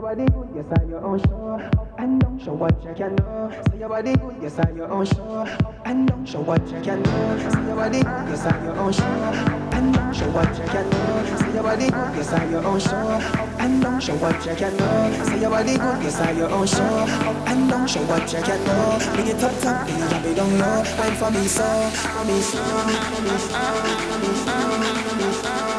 your body good, yes, I your own show. And don't show what you can do. Say your body good, yes, I your own show. And don't show what you can do. Say your body good, yes, I your own show. And don't show what you can do. Say your body good, yes, I your own show. And don't show what you can do. Say your body good, yes, I your own show. And don't show what you can do. Bring it up top, bring it up, don't know. Wine for me, so, for me, so, for me, so, for me, so, for me, so.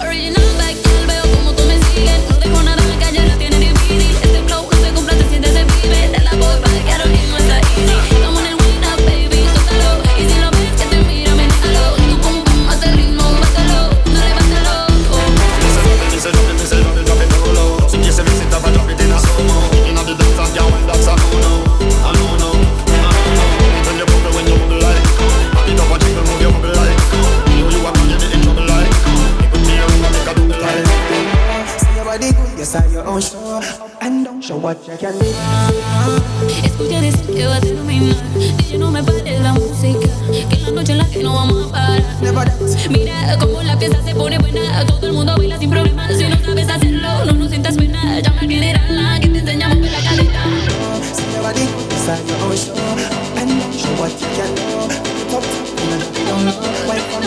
Original like veo como tú me sigues. No dejo nada It's on your own and don't show what you can do. Escucha decirte va a terminar Dice no me pare la música Que la noche en la que no vamos a parar Mira cómo la fiesta se pone buena. Todo el mundo baila sin problema. Si no sabes hacerlo, no nos sientas pena. Llama al general, que te enseñamos a la carita Si te va a It's on your own show And don't show what you can do. Top, top, top,